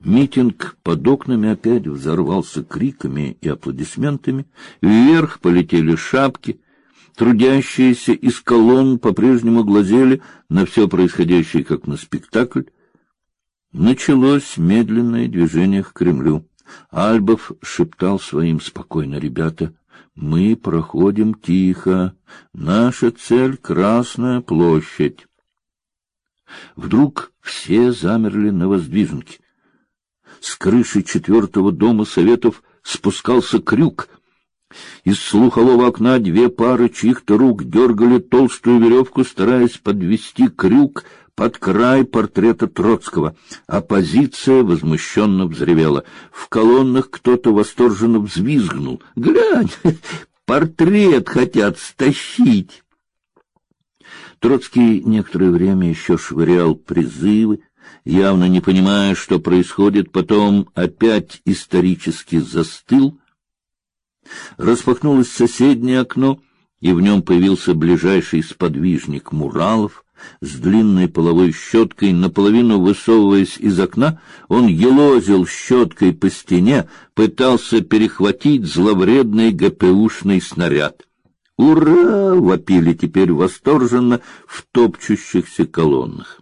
Митинг под окнами опять взорвался криками и аплодисментами. Вверх полетели шапки. Трудящиеся из колонн по-прежнему глазели на все происходящее, как на спектакль. Началось медленное движение к Кремлю. Альбов шептал своим спокойно: "Ребята, мы проходим тихо. Наша цель Красная площадь". Вдруг все замерли на воздвиженке. С крыши четвертого дома советов спускался крюк. Из слухового окна две пары чьих-то рук дергали толстую веревку, стараясь подвести крюк под край портрета Троцкого. Оппозиция возмущенно взревела. В колоннах кто-то восторженно взвизгнул. «Глянь, портрет хотят стащить!» Троцкий некоторое время еще швырял призывы, явно не понимая, что происходит, потом опять исторически застыл. Распахнулось соседнее окно, и в нем появился ближайший сподвижник Муралов с длинной половой щеткой, наполовину высовываясь из окна, он елозил щеткой по стене, пытался перехватить зловредный ГПУшный снаряд. «Ура!» — вопили теперь восторженно в топчущихся колоннах.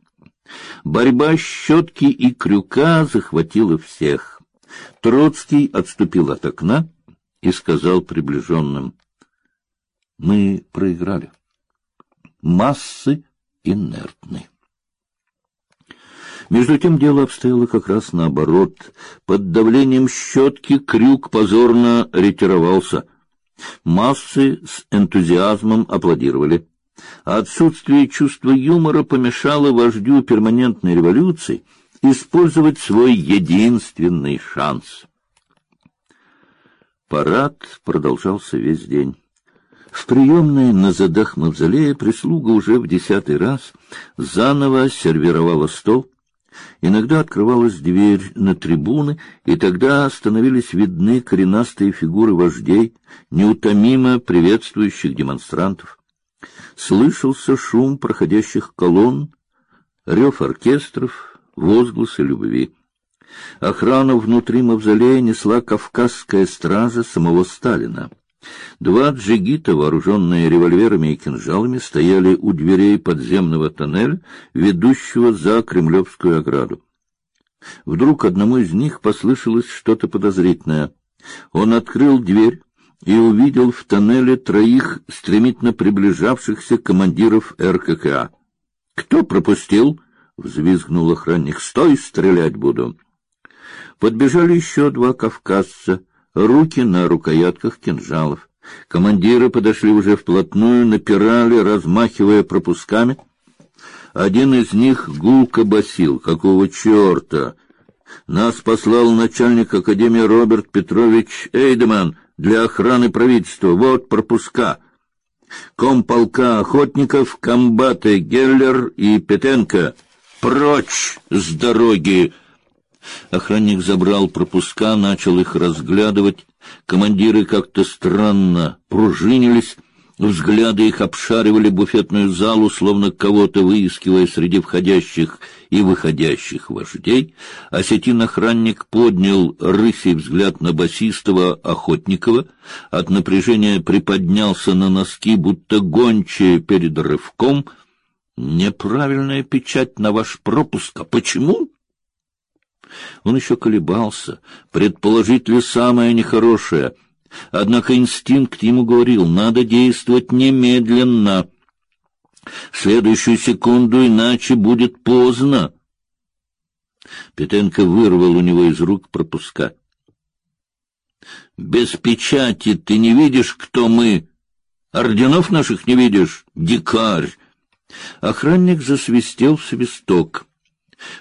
Борьба щетки и крюка захватила всех. Троцкий отступил от окна и сказал приближенным, «Мы проиграли. Массы инертны». Между тем дело обстояло как раз наоборот. Под давлением щетки крюк позорно ретировался. Массы с энтузиазмом аплодировали. Отсутствие чувства юмора помешало вождю перманентной революции использовать свой единственный шанс. Парад продолжался весь день. В приемной на задах мавзолея прислуга уже в десятый раз заново сервировала стол. Иногда открывалась дверь на трибуны, и тогда становились видны коренастые фигуры вождей, неутомимо приветствующих демонстрантов слышался шум проходящих колонн, рев оркестров, возгласы любви. Охрану внутри мавзолея несла кавказская стража самого Сталина. Два джигита, вооруженные револьверами и кинжалами, стояли у дверей подземного тоннеля, ведущего за Кремлевскую ограду. Вдруг одному из них послышалось что-то подозрительное. Он открыл дверь, и увидел в тоннеле троих стремительно приближавшихся командиров РККА. Кто пропустил? взвизгнул охранник. Стой, стрелять буду. Подбежали еще два кавказца, руки на рукоятках кинжалов. Командиры подошли уже вплотную, напирали, размахивая пропусками. Один из них гулко басил: "Какого черта? Нас послал начальник академии Роберт Петрович Эйдеман для охраны правительства. Вот пропуска. Комполка охотников, комбаты Геллер и Петенко. Прочь с дороги! Охранник забрал пропуска, начал их разглядывать. Командиры как-то странно пружинились, Взгляды их обшаривали буфетную залу, словно кого-то выискивая среди входящих и выходящих вождей. Осетин-охранник поднял рысий взгляд на басистого Охотникова, от напряжения приподнялся на носки, будто гончие перед рывком. «Неправильная печать на ваш пропуск. А почему?» Он еще колебался, предположить ли самое нехорошее — Однако инстинкт ему говорил: надо действовать немедленно. В следующую секунду, иначе будет поздно. Петенко вырвал у него из рук пропуска. Без печати ты не видишь, кто мы. Орденов наших не видишь, дикарь. Охранник засвистел свисток.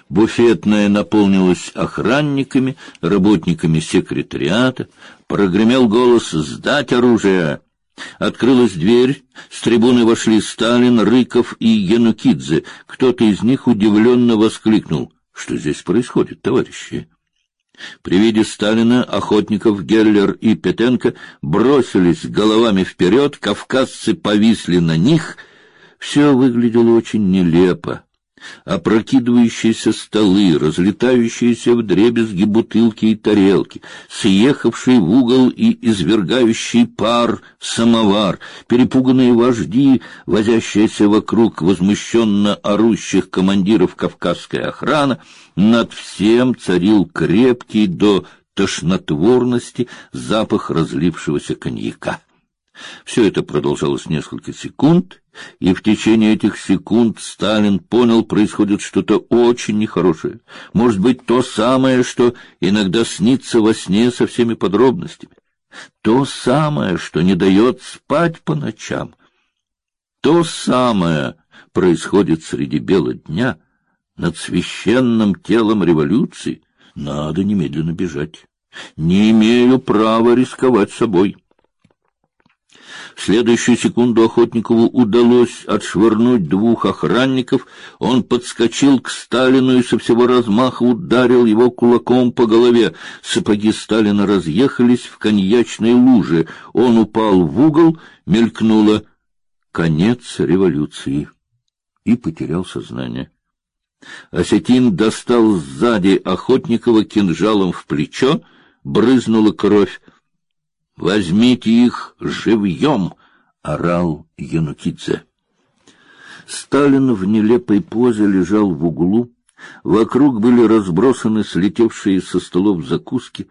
Буфетная наполнилась охранниками, работниками секретариата. Прогремел голос «Сдать оружие!» Открылась дверь, с трибуны вошли Сталин, Рыков и Янукидзе. Кто-то из них удивленно воскликнул. «Что здесь происходит, товарищи?» При виде Сталина охотников Геллер и Петенко бросились головами вперед, кавказцы повисли на них. Все выглядело очень нелепо. Опрокидывающиеся столы, разлетающиеся вдребезги бутылки и тарелки, съехавший в угол и извергающий пар самовар, перепуганные вожди, возящиеся вокруг возмущенно орущих командиров кавказская охрана, над всем царил крепкий до тошнотворности запах разлившегося коньяка. Все это продолжалось несколько секунд, и в течение этих секунд Сталин понял, происходит что-то очень нехорошее. Может быть, то самое, что иногда снится во сне со всеми подробностями. То самое, что не дает спать по ночам. То самое происходит среди бела дня над священным телом революции. Надо немедленно бежать. Не имею права рисковать собой. В следующую секунду Охотникову удалось отшвырнуть двух охранников. Он подскочил к Сталину и со всего размаха ударил его кулаком по голове. Сапоги Сталина разъехались в коньячной луже. Он упал в угол, мелькнуло конец революции и потерял сознание. Осетин достал сзади Охотникова кинжалом в плечо, брызнула кровь. Возьмите их живьем! — орал Янукидзе. Сталин в нелепой позе лежал в углу. Вокруг были разбросаны слетевшие со столов закуски.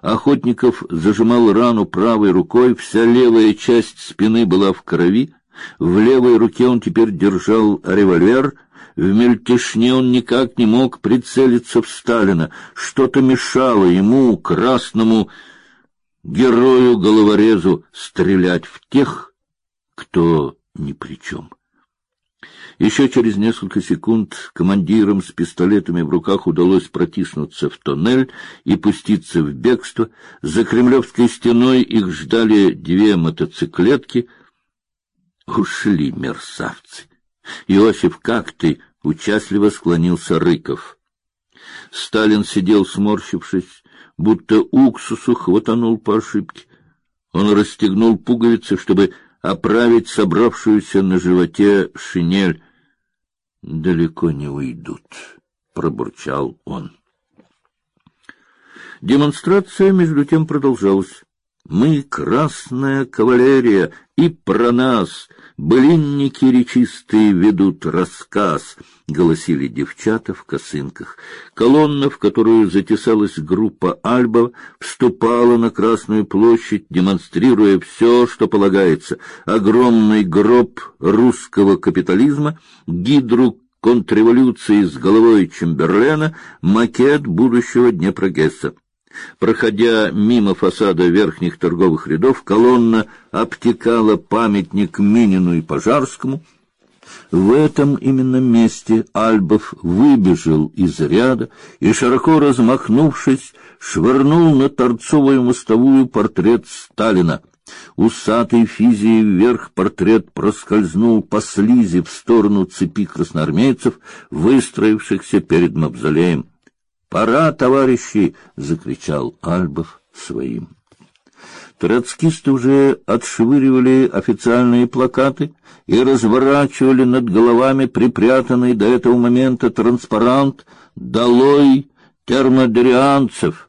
Охотников зажимал рану правой рукой, вся левая часть спины была в крови. В левой руке он теперь держал револьвер. В мельтешне он никак не мог прицелиться в Сталина. Что-то мешало ему, красному, герою-головорезу стрелять в тех, кто ни при чем. Еще через несколько секунд командирам с пистолетами в руках удалось протиснуться в тоннель и пуститься в бегство. За кремлевской стеной их ждали две мотоциклетки. Ушли мерзавцы. Иосиф, как ты? Участливо склонился Рыков. Сталин сидел сморщившись, будто уксусу хватанул по ошибке. Он расстегнул пуговицы, чтобы оправить собравшуюся на животе шинель. Далеко не уйдут, пробурчал он. Демонстрация между тем продолжалась. Мы красная кавалерия, и про нас Блинники речистые ведут рассказ, голосили девчата в косынках. Колонна, в которую затесалась группа Альба, вступала на Красную площадь, демонстрируя все, что полагается: огромный гроб русского капитализма, гидру контрреволюции с головой Чемберлена, макет будущего Днепрогресса. Проходя мимо фасада верхних торговых рядов, колонна обтекала памятник Минину и Пожарскому. В этом именно месте Альбов выбежал из ряда и, широко размахнувшись, швырнул на торцовую мостовую портрет Сталина. Усатый физией вверх портрет проскользнул по слизи в сторону цепи красноармейцев, выстроившихся перед мавзолеем. Пора, товарищи, закричал Альбов своим. Троцкисты уже отшвыривали официальные плакаты и разворачивали над головами припрятанный до этого момента транспарант «Долой термодерианцев!».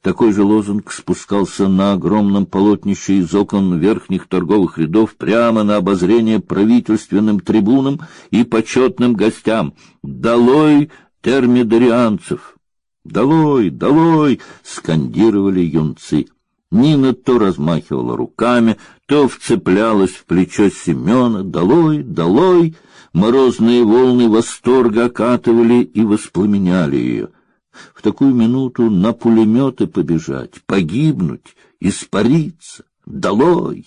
Такой же лозунг спускался на огромном полотнище из окон верхних торговых рядов прямо на обозрение правительственным трибунам и почетным гостям. «Долой термидорианцев. «Долой! Долой!» — скандировали юнцы. Нина то размахивала руками, то вцеплялась в плечо Семена. «Долой! Долой!» Морозные волны восторга окатывали и воспламеняли ее. В такую минуту на пулеметы побежать, погибнуть, испариться. Долой!